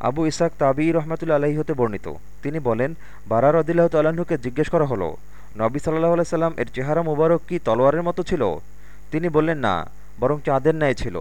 আবু ইসাক তাবি রহমাতুল্লা আলহী হতে বর্ণিত। তিনি বলেন বারার রদিল্লাহ তাল্লাহকে জিজ্ঞেস করা হলো, নবী সাল্লাহ আলাইসাল্লাম এর চেহারা মুবারক কি তলোয়ারের মতো ছিল? তিনি বললেন, না, বরং চাঁদের ন্যায় ছিল।